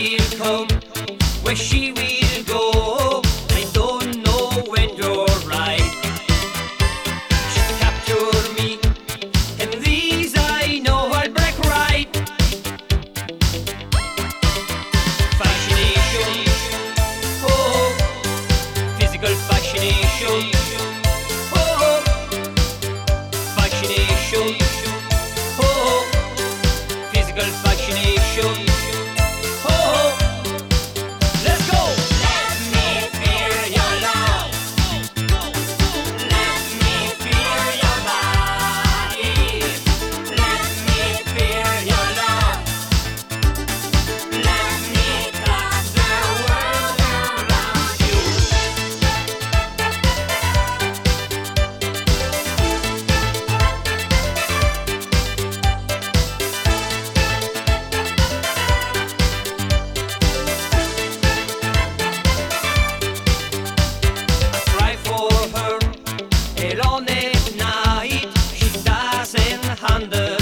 will come, where she will go. I don't know when you're right. She captured me, and these I know I'll break right. Fascination, oh, physical fascination. The.